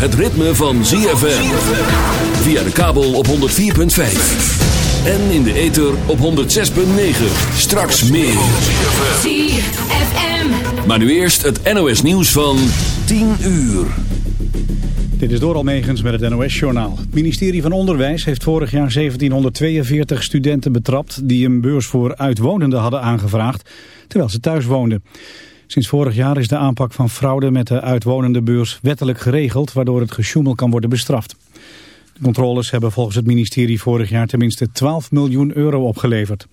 het ritme van ZFM. Via de kabel op 104.5. En in de ether op 106.9. Straks meer. ZFM. Maar nu eerst het NOS nieuws van 10 uur. Dit is Doral Megens met het NOS-journaal. Het ministerie van Onderwijs heeft vorig jaar 1742 studenten betrapt... die een beurs voor uitwonenden hadden aangevraagd, terwijl ze thuis woonden. Sinds vorig jaar is de aanpak van fraude met de uitwonende beurs wettelijk geregeld... waardoor het gesjoemel kan worden bestraft. De controles hebben volgens het ministerie vorig jaar tenminste 12 miljoen euro opgeleverd.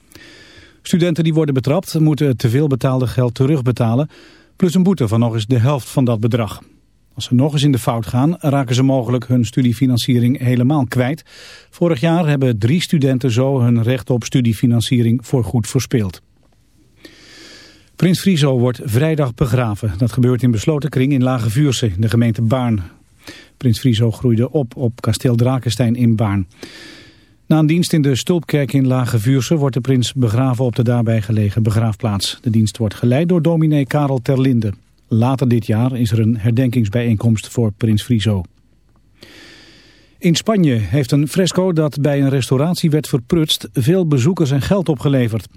Studenten die worden betrapt moeten het teveel betaalde geld terugbetalen... plus een boete van nog eens de helft van dat bedrag. Als ze nog eens in de fout gaan, raken ze mogelijk hun studiefinanciering helemaal kwijt. Vorig jaar hebben drie studenten zo hun recht op studiefinanciering voorgoed verspeeld. Prins Friso wordt vrijdag begraven. Dat gebeurt in besloten kring in Lage Vuurse, in de gemeente Baarn. Prins Friso groeide op op kasteel Drakenstein in Baarn. Na een dienst in de Stulpkerk in Lage Vuurse wordt de prins begraven op de daarbij gelegen begraafplaats. De dienst wordt geleid door dominee Karel Terlinde. Later dit jaar is er een herdenkingsbijeenkomst voor prins Friso. In Spanje heeft een fresco dat bij een restauratie werd verprutst veel bezoekers en geld opgeleverd.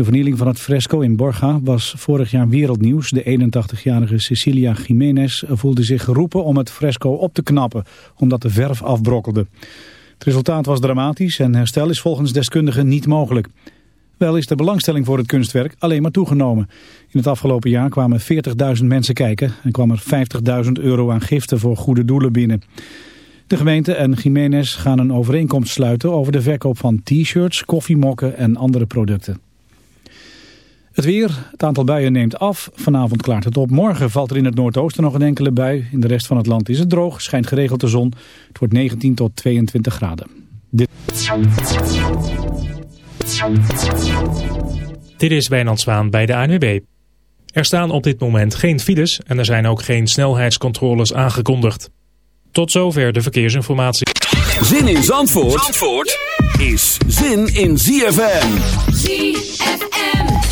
De vernieling van het fresco in Borja was vorig jaar wereldnieuws. De 81-jarige Cecilia Jiménez voelde zich geroepen om het fresco op te knappen, omdat de verf afbrokkelde. Het resultaat was dramatisch en herstel is volgens deskundigen niet mogelijk. Wel is de belangstelling voor het kunstwerk alleen maar toegenomen. In het afgelopen jaar kwamen 40.000 mensen kijken en kwam er 50.000 euro aan giften voor goede doelen binnen. De gemeente en Jiménez gaan een overeenkomst sluiten over de verkoop van t-shirts, koffiemokken en andere producten. Het weer, het aantal buien neemt af. Vanavond klaart het op. Morgen valt er in het noordoosten nog een enkele bui. In de rest van het land is het droog, schijnt geregeld de zon. Het wordt 19 tot 22 graden. Dit... Dit is Wijnand Zwaan bij de ANWB. Er staan op dit moment geen files en er zijn ook geen snelheidscontroles aangekondigd. Tot zover de verkeersinformatie. Zin in Zandvoort, Zandvoort is zin in ZFM. ZFM.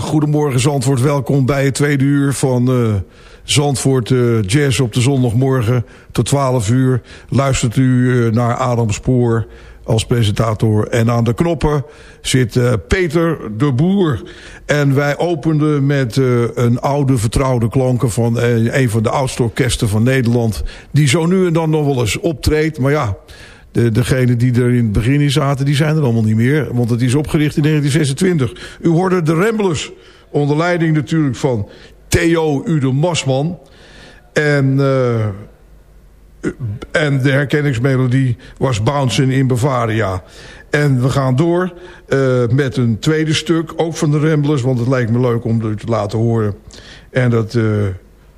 Goedemorgen Zandvoort. Welkom bij het tweede uur van uh, Zandvoort uh, Jazz op de zondagmorgen. Tot 12 uur luistert u uh, naar Adam Spoor als presentator. En aan de knoppen zit Peter de Boer. En wij openden met een oude vertrouwde klanken van een van de oudste orkesten van Nederland. Die zo nu en dan nog wel eens optreedt. Maar ja... De, degenen die er in het begin in zaten, die zijn er allemaal niet meer. Want het is opgericht in 1926. U hoorde de Ramblers. Onder leiding natuurlijk van Theo Ude Masman. En, uh, en de herkenningsmelodie was Bouncing in Bavaria. En we gaan door uh, met een tweede stuk. Ook van de Ramblers. Want het lijkt me leuk om het te laten horen. En dat... Uh,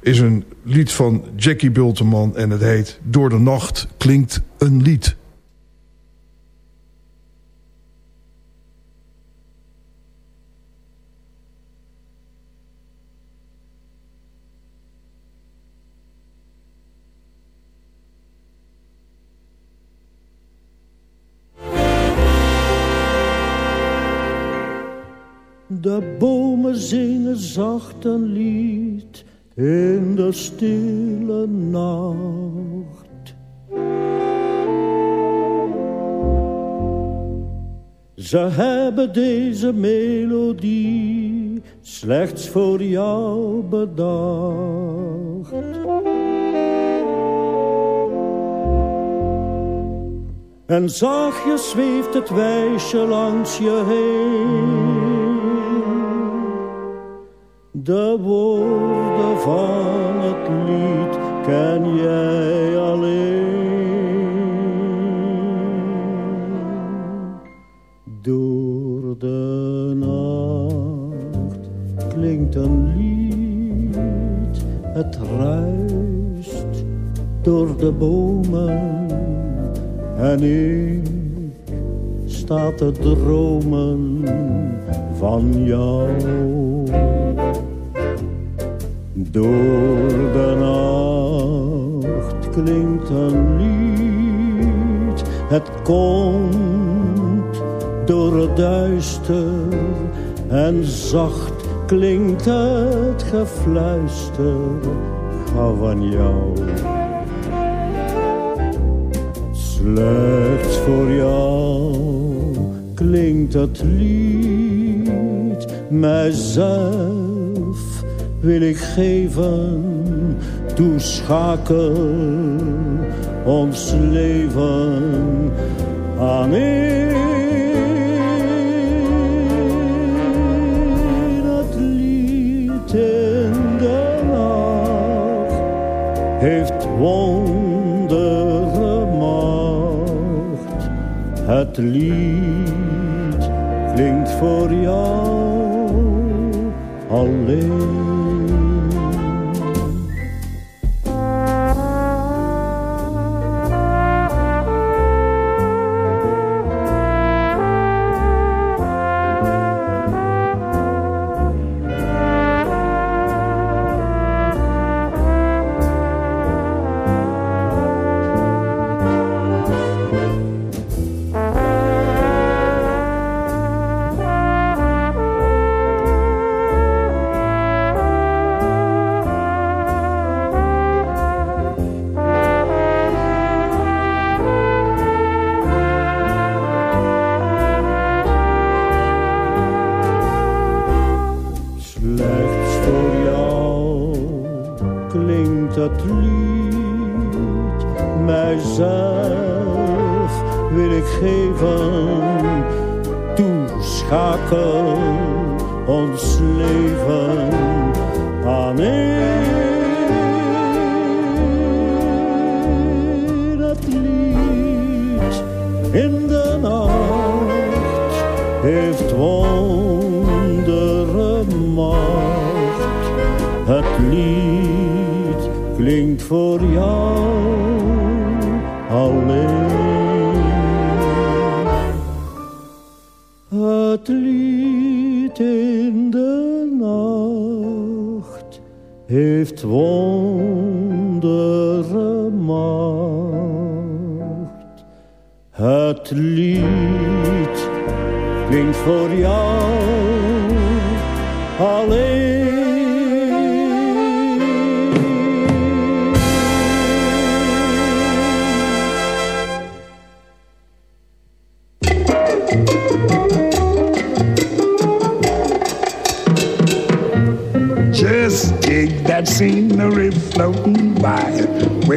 is een lied van Jackie Bulteman en het heet Door de Nacht klinkt een lied. De bomen zingen zacht een lied in de stille nacht. Ze hebben deze melodie slechts voor jou bedacht. En zachtjes zweeft het wijsje langs je heen de woorden van het lied ken jij alleen. Door de nacht klinkt een lied, het ruist door de bomen en ik sta te dromen van jou. Door de nacht klinkt een lied, het komt door het duister en zacht klinkt het gefluister. Van jou. Slechts voor jou klinkt het lied, mijzelf wil ik geven, toeschakel ons leven aan in het lied in de nacht heeft wondere macht. Het lied klinkt voor jou alleen.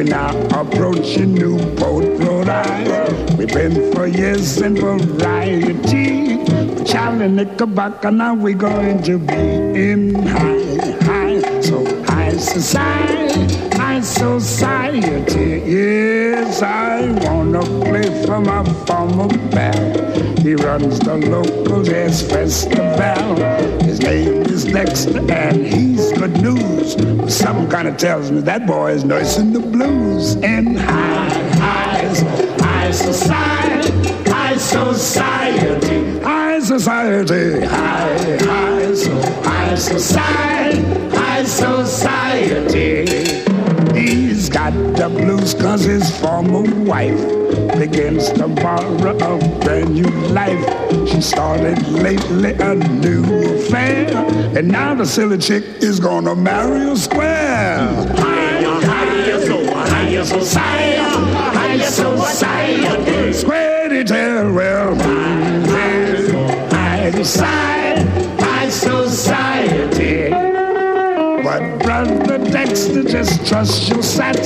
We're now approaching Newport, Rhode Island. We've been for years in variety. Charlie Knickerbocker, now we're going to be in high, high, so high society high society. Yes, I wanna play for my former pal. He runs the local jazz festival. His name is Dexter, and he's good news. Some kind of tells me that boy is nursing the blues. And high, high, high society, high society, high society, high, high, high society, high society. He's got the blues cause his former wife begins to borrow a brand new life. She started lately a new affair, and now the silly chick is gonna marry a square. Higher, higher, so higher society, higher so society. Square tell well, high, high high society. But brother Dexter, just trust your sat.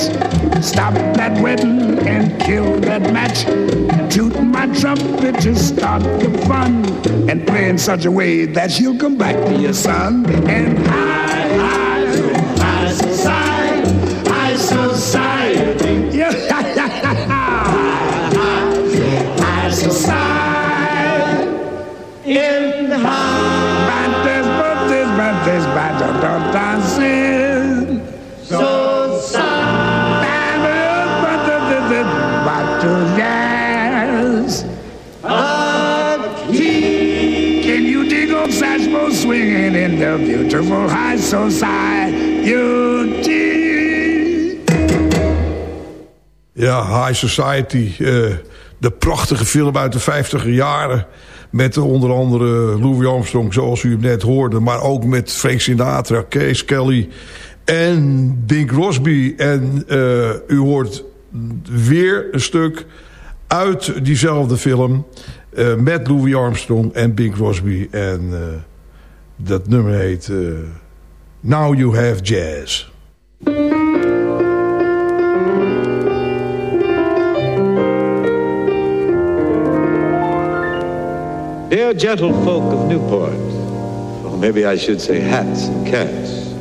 Stop that wedding and kill that match. Toot my trumpet to start the fun. And play in such a way that she'll come back to your son. And high, high, high society? Ja, High Society. eh, de prachtige film uit de 50 jaren. Met onder andere Louis Armstrong, zoals u hem net hoorde. Maar ook met Frank Sinatra, Kees Kelly en Bing Crosby. En eh, u hoort weer een stuk uit diezelfde film. eh, met Louis Armstrong en Bing Crosby. En dat nummer heet eh, Now You Have Jazz. Dear gentle folk of Newport, or maybe I should say hats and cats,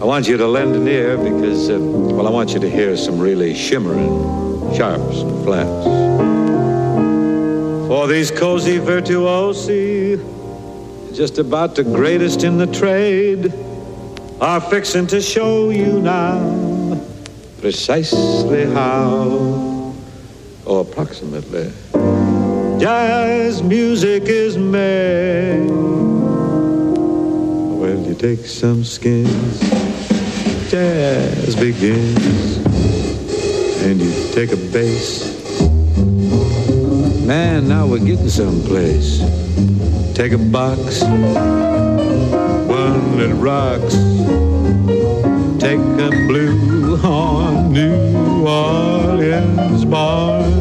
I want you to lend an ear because, uh, well, I want you to hear some really shimmering sharps and flats. For these cozy virtuosi, just about the greatest in the trade, are fixing to show you now precisely how, or approximately, jazz music is made. Well, you take some skins, jazz begins, and you take a bass. Man, now we're getting someplace. Take a box, one that rocks. Take a blue horn, New Orleans born.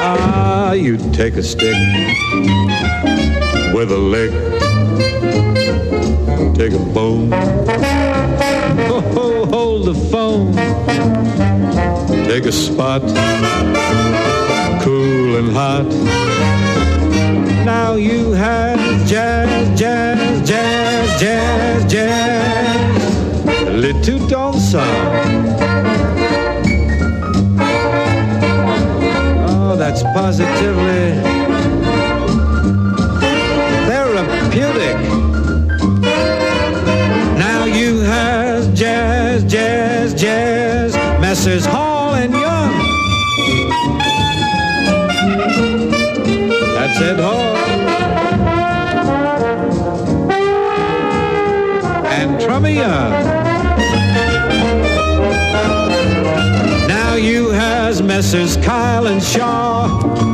Ah, you take a stick with a lick, take a bone, oh, ho, hold the phone, take a spot, cool and hot. Now you have jazz, jazz, jazz, jazz, jazz, a little dansant. Oh, that's positively therapeutic. Now you have jazz, jazz, jazz, Messrs. Ed Hall. And Young. Now you has Messrs. Kyle and Shaw.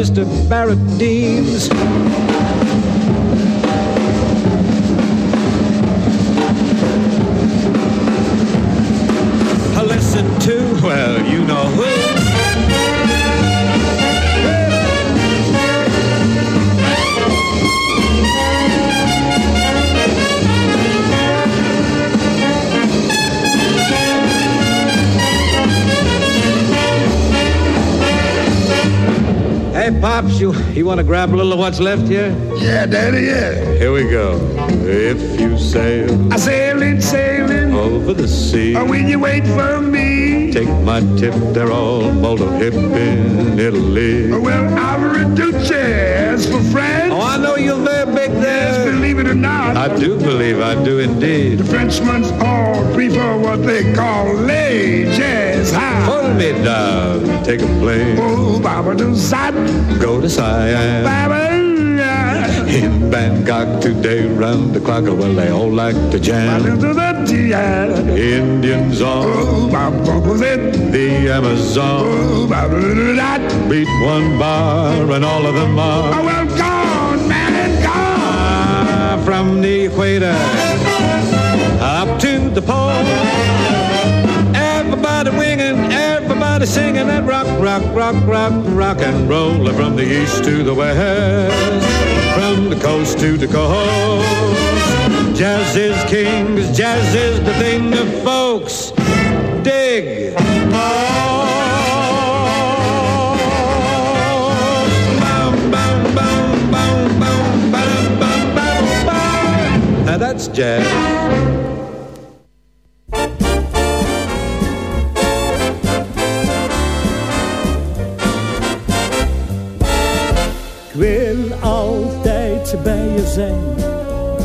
Mr. Barrett Deems. Listen to, well, you know who. You you want to grab a little of what's left here? Yeah, Daddy, yeah. Here we go. If you sail I sailing, sailing. over the sea, Oh, when you wait for me? take my tip, they're all molto hip in Italy. Oh, well, Alvaraduce, as for France, Oh, I know you're big yes, believe it or not, I do believe I do indeed. the Frenchmen all prefer what they call jazz high. Hold me down, take a plane, Oh, Baba do side, go to Siam. Baba. In Bangkok today, round the clock, well, they all like to jam. to. Indians on Oh, the Amazon Oh, beat one bar, and all of them Oh, are from the equator up to the pole. Everybody winging, everybody singing that rock, rock, rock, rock, rock and roll from the east to the west, from the coast to the coast. Jazz is king, jazz is the thing of folks. Dig. Ik wil altijd bij je zijn,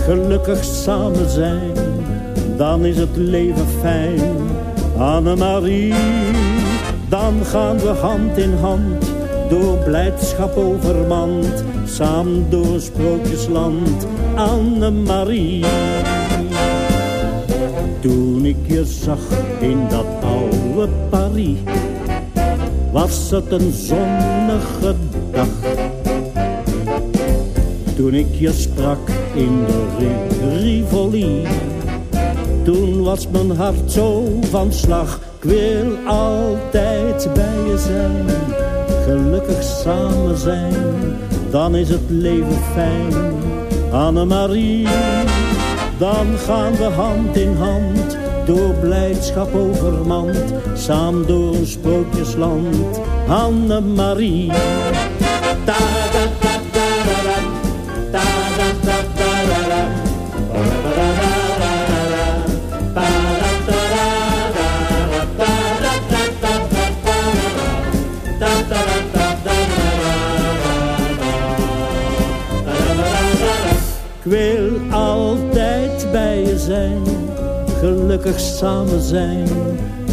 gelukkig samen zijn. Dan is het leven fijn, Annemarie. Dan gaan we hand in hand, door blijdschap overmand. Samen door sprookjesland, Annemarie. Toen ik je zag in dat oude Paris, was het een zonnige dag. Toen ik je sprak in de Ri- Rivoli, toen was mijn hart zo van slag. Ik wil altijd bij je zijn, gelukkig samen zijn, dan is het leven fijn. Annemarie, dan gaan we hand in hand, door blijdschap overmand, samen door een sprookjesland. Annemarie. Da, gelukkig samen zijn,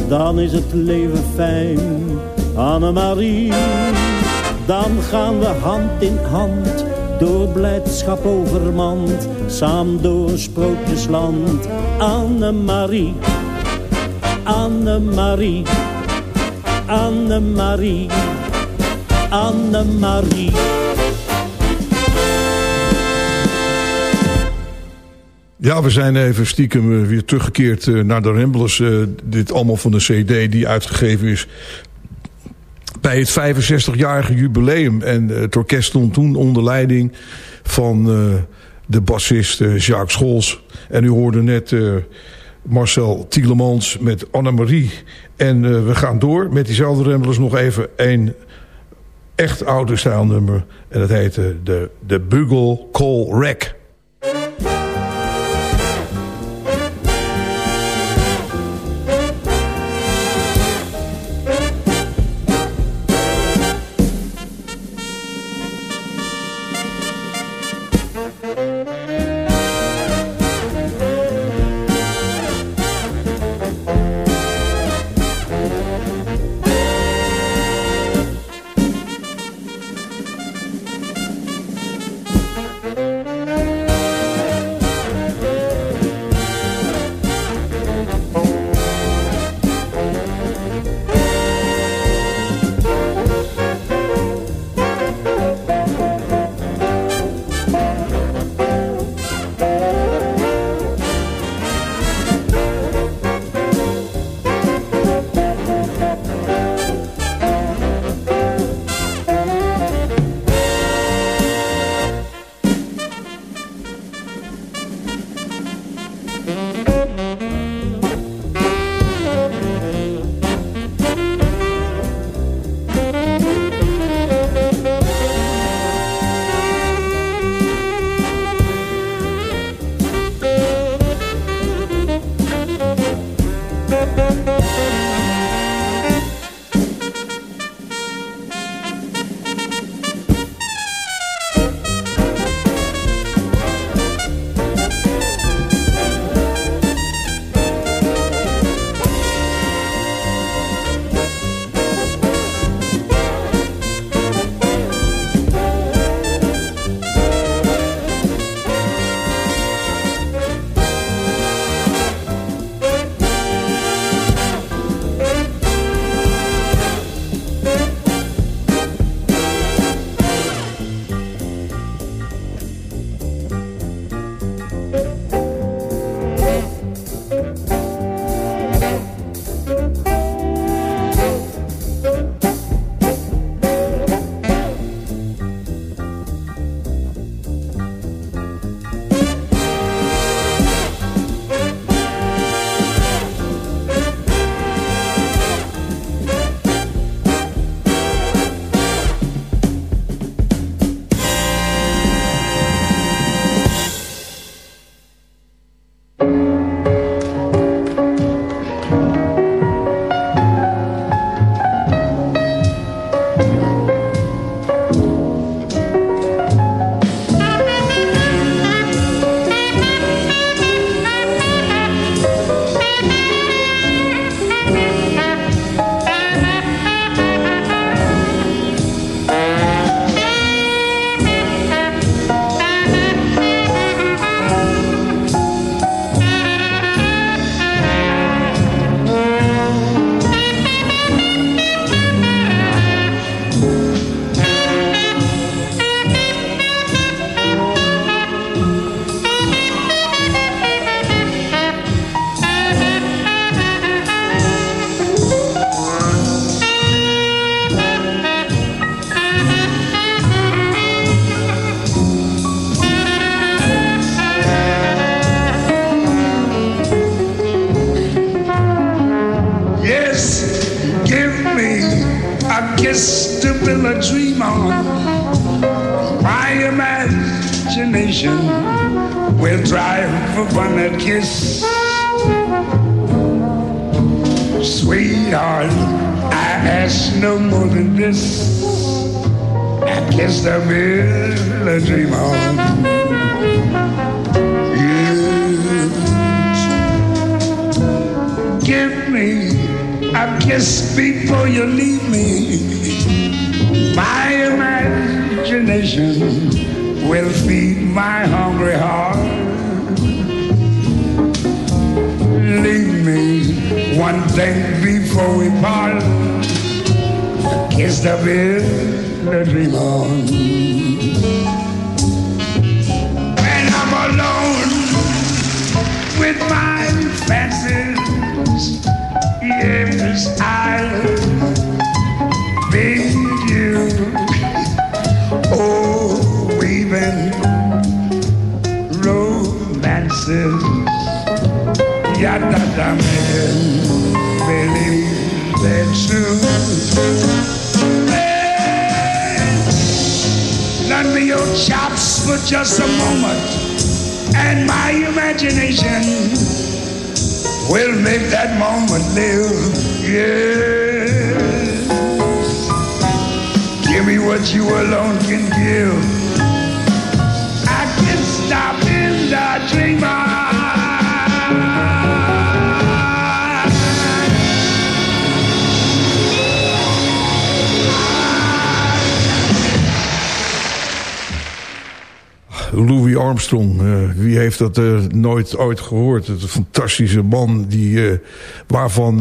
dan is het leven fijn. Annemarie, dan gaan we hand in hand, door blijdschap overmand, samen door sprookjesland. Annemarie, Annemarie, Annemarie, Annemarie. Ja, we zijn even stiekem eh, weer teruggekeerd eh, naar de Ramblers. Eh, dit allemaal van de cd die uitgegeven is bij het 65-jarige jubileum. En het orkest stond toen onder leiding van de bassist Jacques Scholz. En u hoorde net Marcel Tielemans met Annemarie. En we gaan door met diezelfde Ramblers nog even een echt oude stijlnummer. En dat heette de, de Bugle Call Rack. kiss. Give me a kiss to build a dream on. My imagination will drive upon that kiss. Sweetheart, I ask no more than this. I kiss to build a dream on. give me a kiss before you leave me. My imagination will feed my hungry heart. Leave me one thing before we part. Kiss the a dream on. When I'm alone with my fancies, yes, I'll be you. Oh, weaving romances, yada da making believe they're true. Lend me your chops for just a moment, and my imagination will make that moment live. Yes. Give me what you alone can give. I can stop in the dreamer. Louis Armstrong, uh, wie heeft dat uh, nooit ooit gehoord? Het fantastische man die, uh, waarvan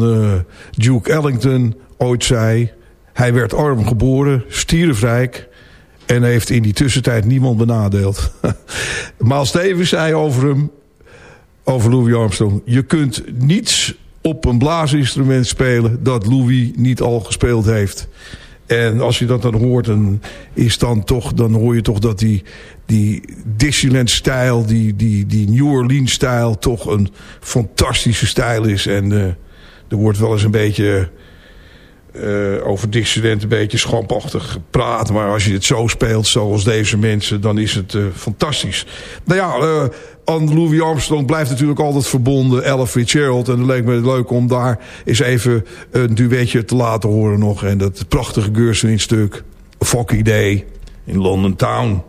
Duke Ellington ooit zei... hij werd arm geboren, stierenvrijk... en heeft in die tussentijd niemand benadeeld. Miles Davis zei over hem, over Louis Armstrong... je kunt niets op een blaasinstrument spelen dat Louis niet al gespeeld heeft... En als je dat dan hoort, dan, is dan, toch, dan hoor je toch dat die, die Dixieland-stijl, die, die, die New Orleans-stijl... toch een fantastische stijl is. En uh, er wordt wel eens een beetje uh, over Dixieland een beetje schampachtig gepraat. Maar als je het zo speelt, zoals deze mensen, dan is het uh, fantastisch. Nou ja, aan Louis Armstrong blijft natuurlijk altijd verbonden. Ella Fitzgerald. En het leek me leuk om daar eens even een duetje te laten horen nog. En dat prachtige Gershwin stuk. Foggy Day in London Town.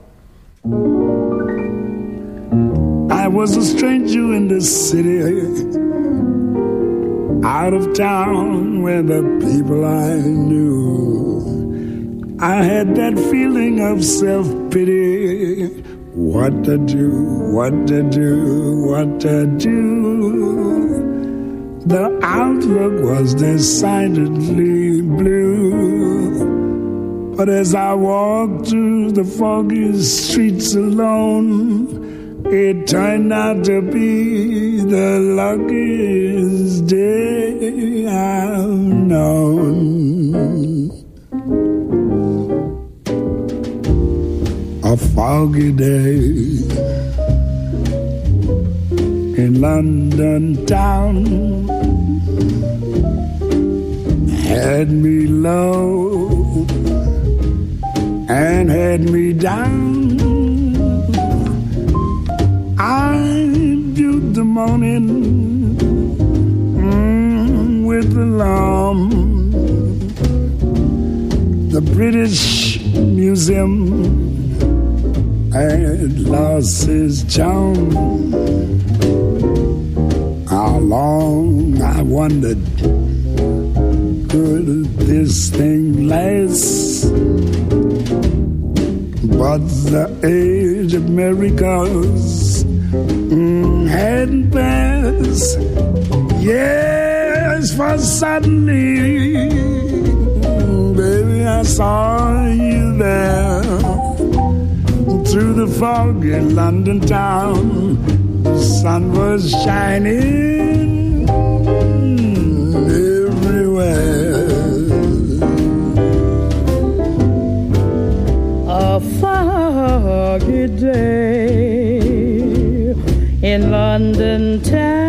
I was a stranger in this city. Out of town where the people I knew. I had that feeling of self-pity. What to do, what to do, what to do. The outlook was decidedly blue. But as I walked through the foggy streets alone, it turned out to be the luckiest day I've known. A foggy day in London town had me low and had me down. Morning mm, with alarm. The British Museum had lost its charm. How long I wondered could this thing last? But the age of miracles mm, passed. Yes, for suddenly, baby, I saw you there through the fog in London town. The sun was shining everywhere. A foggy day in London town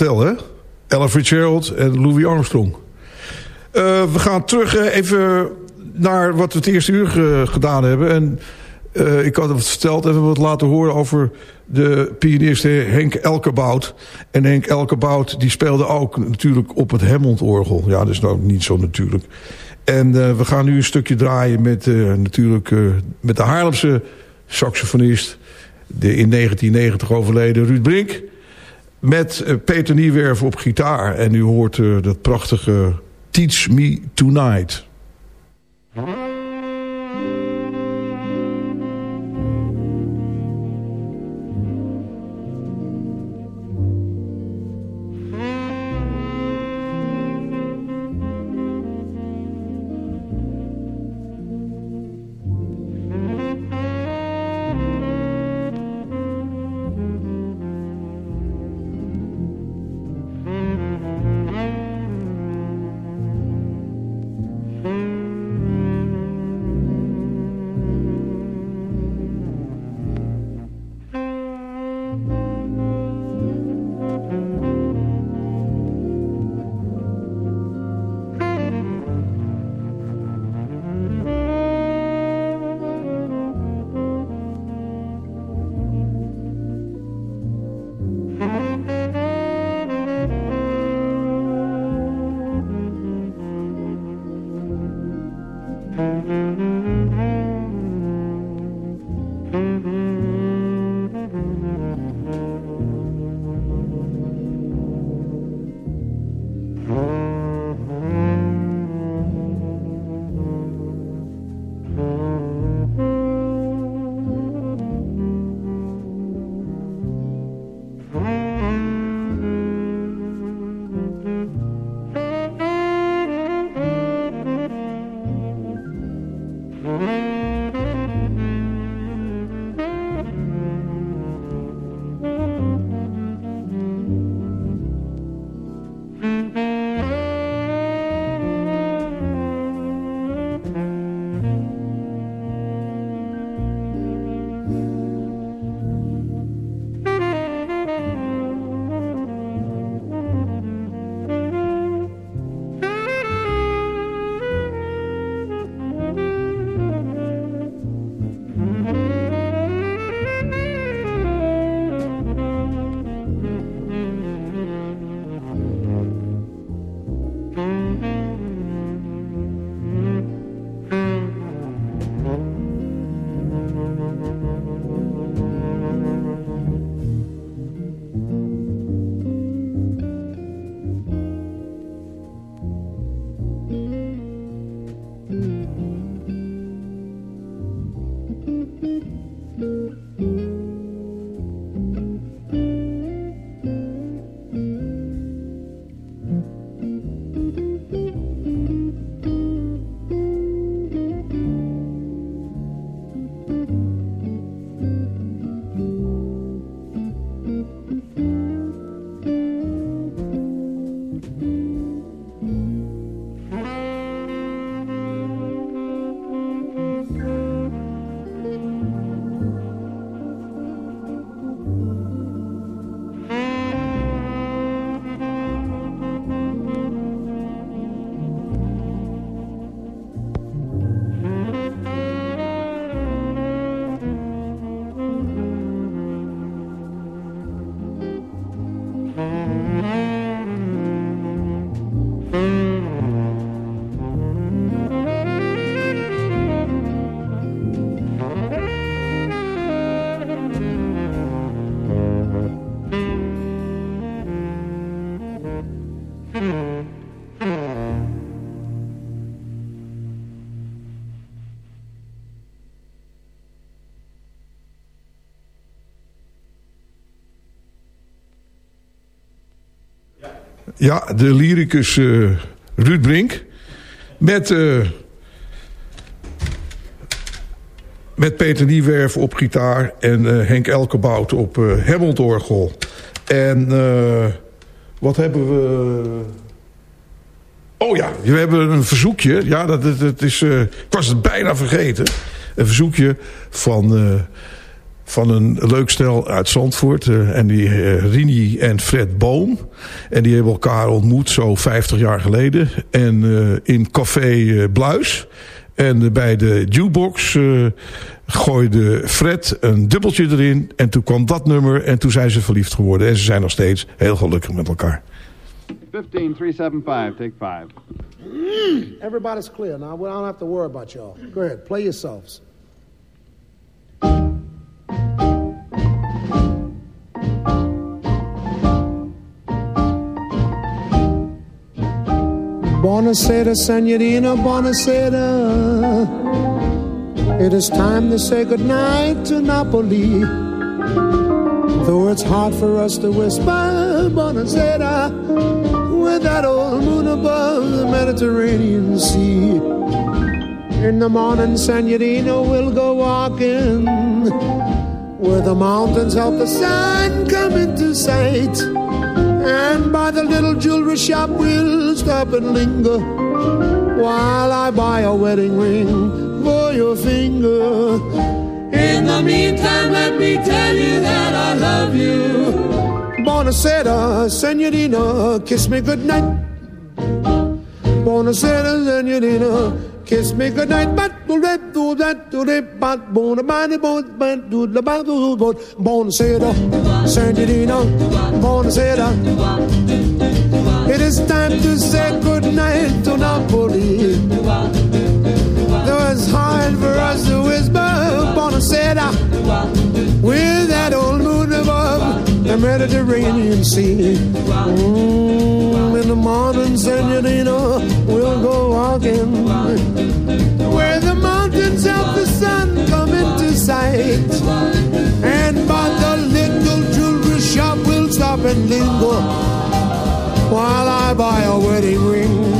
stel, hè? Ella Fitzgerald en Louis Armstrong. Eh, we gaan terug eh, even naar wat we het eerste uur ge- gedaan hebben. En eh, ik had het verteld, even wat laten horen over de pianist eh, Henk Elkebout. En Henk Elkebout die speelde ook natuurlijk op het Hammond-orgel. Ja, dat is nou niet zo natuurlijk. En eh, we gaan nu een stukje draaien met, eh, natuurlijk, eh, met de Haarlemse saxofonist... de in 1990 overleden Ruud Brink... met eh, Peter Niewerf op gitaar. En u hoort eh, dat prachtige Teach Me Tonight... Ja, de lyricus uh, Ruud Brink. Met, uh, met Peter Niewerf op gitaar. En uh, Henk Elkebout op uh. En wat hebben we... Oh ja, we hebben een verzoekje. Ja, dat, dat, dat is, ik was het bijna vergeten. Een verzoekje van van een leuk stel uit Zandvoort. Uh, en die uh, Rini en Fred Boom. En die hebben elkaar ontmoet zo 50 jaar geleden. En uh, in Café Bluis. En bij de jukebox gooide Fred een dubbeltje erin. En toen kwam dat nummer en toen zijn ze verliefd geworden. En ze zijn nog steeds heel gelukkig met elkaar. 15, 375, take 5. Everybody's clear now. We don't have to worry about y'all. Go ahead, play yourselves. Buonasera, senorina, buonasera. It is time to say goodnight to Napoli. Though it's hard for us to whisper, buonasera, with that old moon above the Mediterranean Sea. In the morning, senorina, we'll go walking where the mountains help the sun come into sight. And by the little jewelry shop we'll stop and linger While I buy a wedding ring for your finger. In the meantime let me tell you that I love you. Buonasera, senorina, kiss me goodnight. Buonasera, senorina, kiss me goodnight But do that, do that, do that, but Buonasera, Buonasera, senorina, buonasera It is time to say goodnight to Napoli. Though it's hard for us to whisper Buonasera With that old the Mediterranean Sea. Mm, In the morning, senorina, we'll go walking. Where the mountains of the sun come into sight. And by the little jewelry shop we'll stop and linger While I buy a wedding ring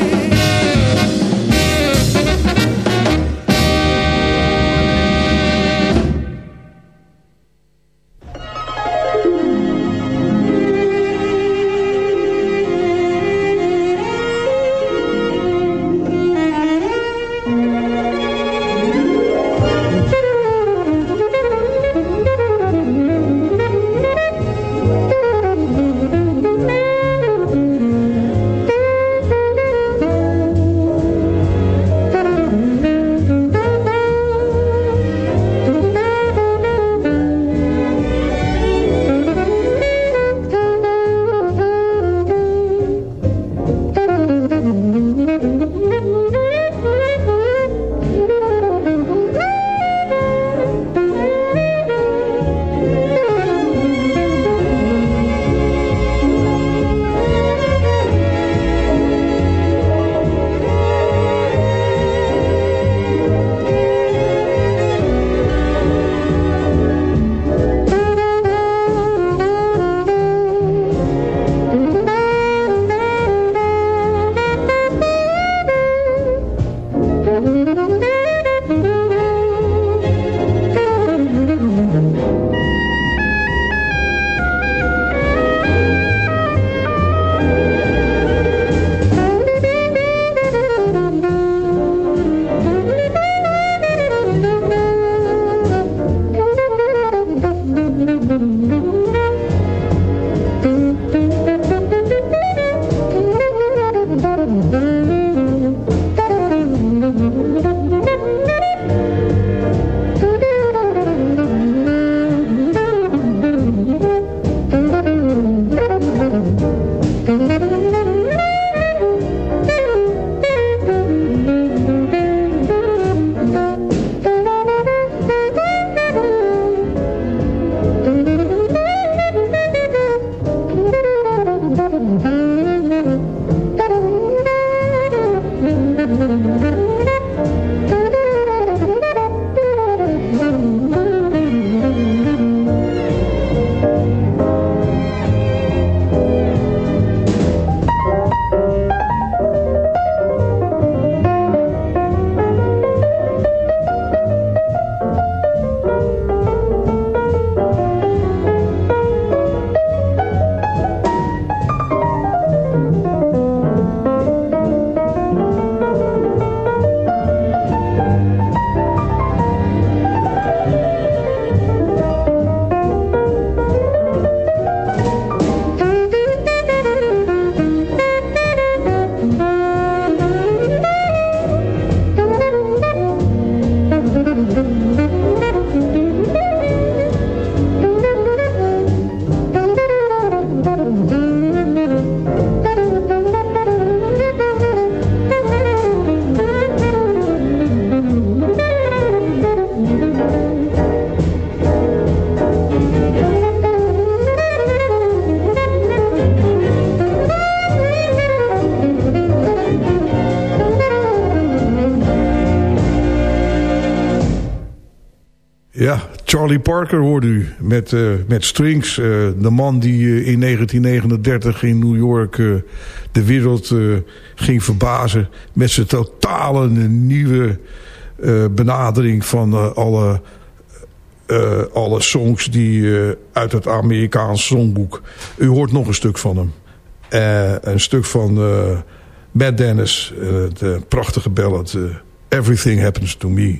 Charlie Parker hoorde u met, uh, met Strings. Uh, de man die uh, in 1939 in New York de wereld ging verbazen... met zijn totale nieuwe benadering van alle, alle songs die uit het Amerikaans songboek. U hoort nog een stuk van hem. een stuk van Matt Dennis, de prachtige ballad... Everything Happens to Me...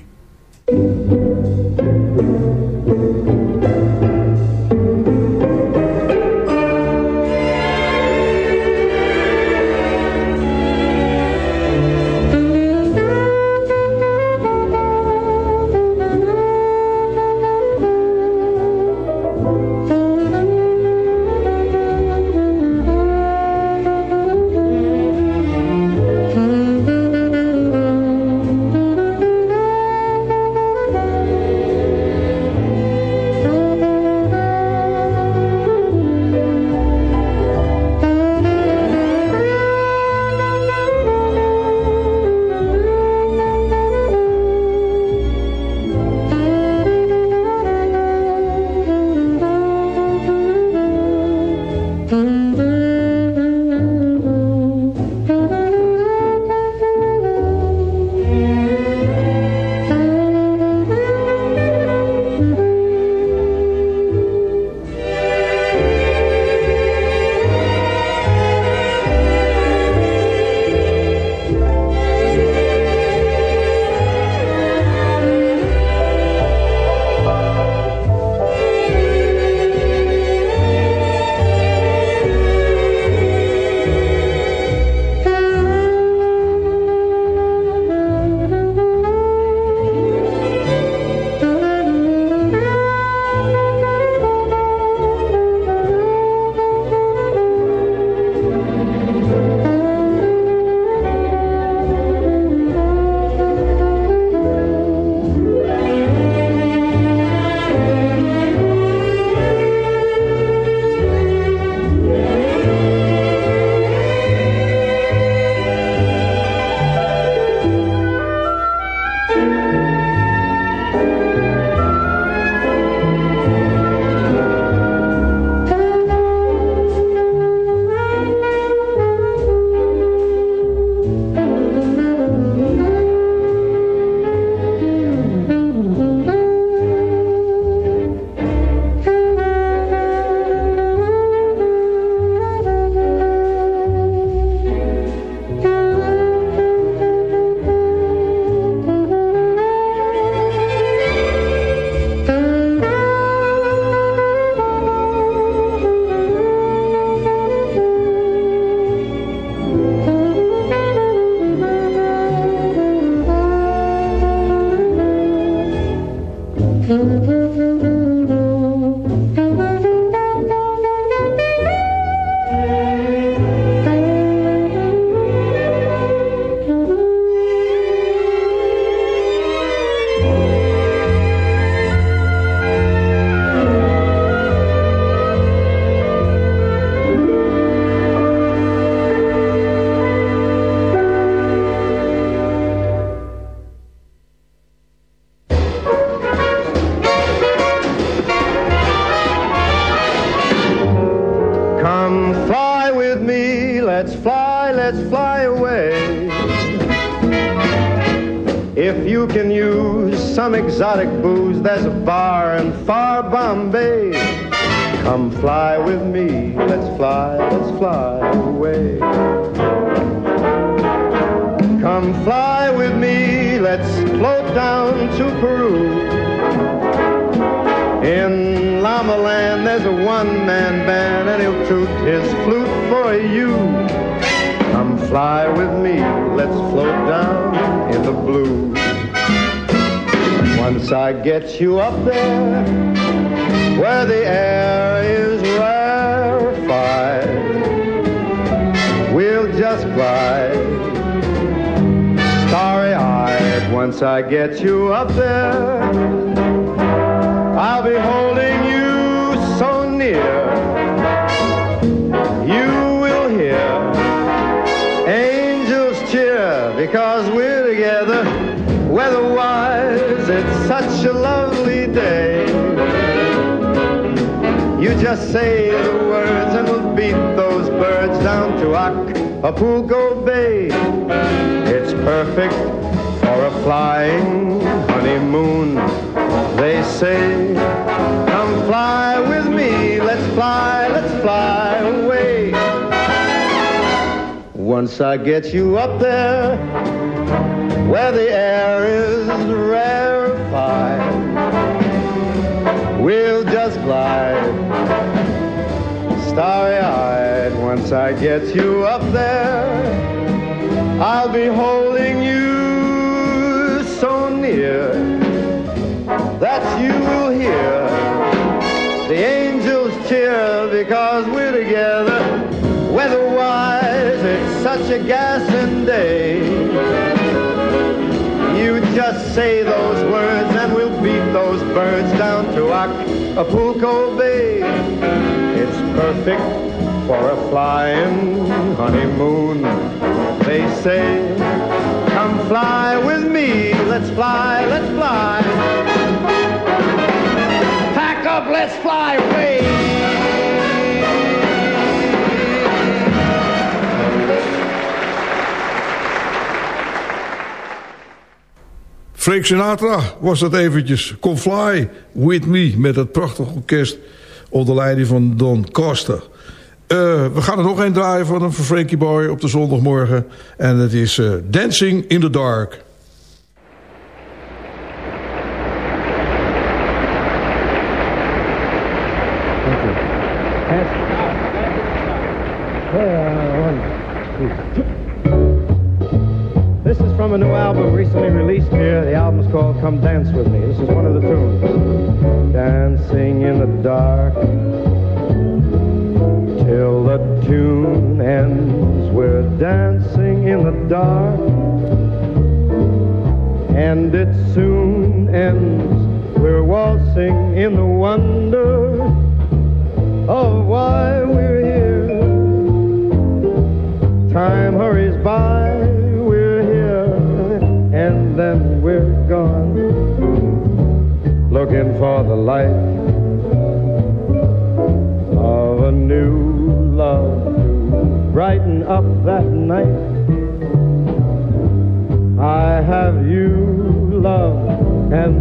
Mm-hmm. Once I get you up there, I'll be holding you so near. You will hear angels cheer because we're together. Weather-wise, it's such a lovely day. You just say the words and we'll beat those birds down to Acapulco Bay. It's perfect for a flying honeymoon. They say, come fly with me, let's fly, let's fly away. Once I get you up there, where the air is rarefied, we'll just glide, starry-eyed. Once I get you up there, I'll be holding you so near that you will hear the angels cheer because we're together. Weather-wise, it's such a gassing day. You just say those words and we'll beat those birds down to Acapulco Bay. It's perfect for a flying honeymoon. They say, come fly with me, let's fly, let's fly. Pack up, let's fly away. Frank Sinatra was dat eventjes. Come Fly With Me met het prachtige orkest onder leiding van Don Costa. Eh, we gaan er nog een draaien van van Frankie Boy op de zondagmorgen. En het is eh, Dancing in the Dark. This is from a new album recently released here. The album's called Come Dance With Me. This is one of the tunes. Dancing in the dark dancing in the dark and it soon ends. We're waltzing in the wonder of why we're here. Time hurries by, we're here, and then we're gone. Looking for the light that night. I have you, love, and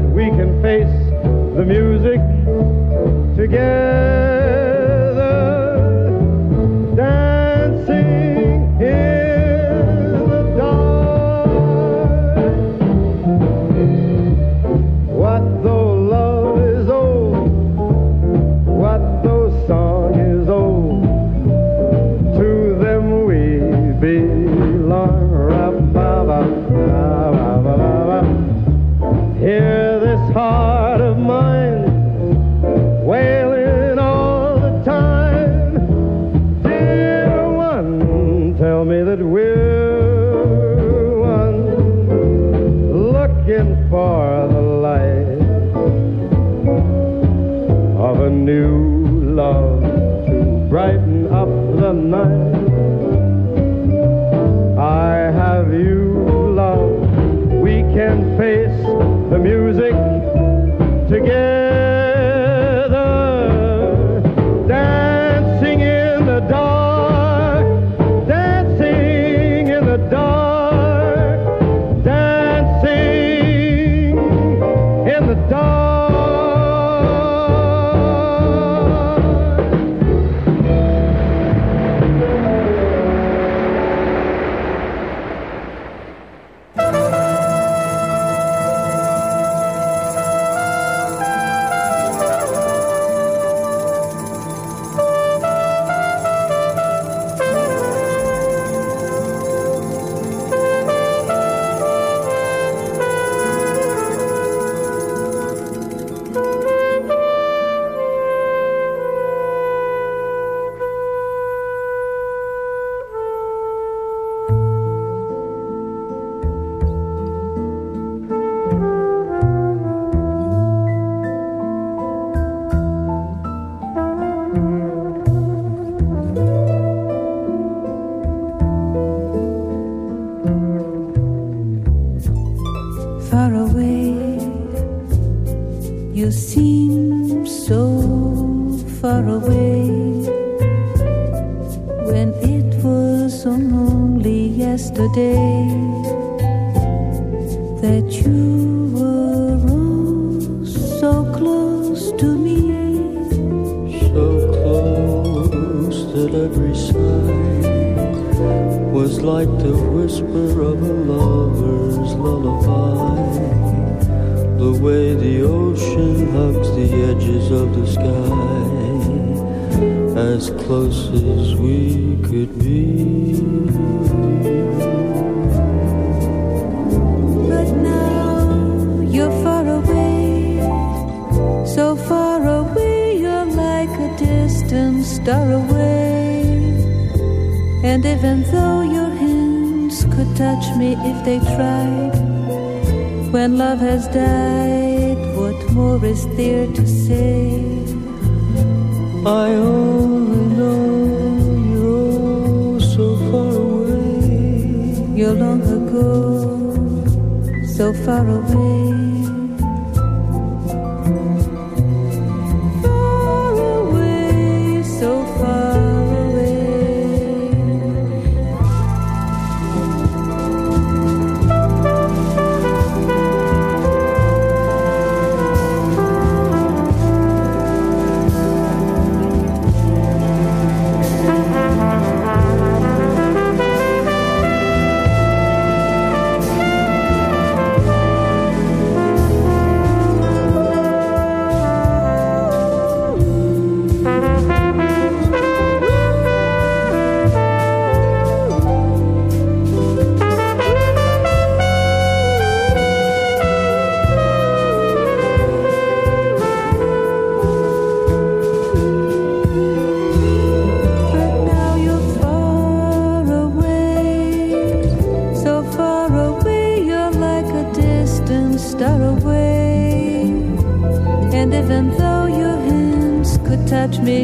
star away. And even though your hands could touch me if they tried, when love has died, what more is there to say? I only know you're so far away. You're long ago, so far away.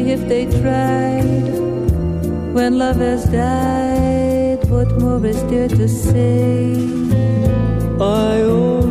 if they tried. When love has died, what more is there to say? I owe.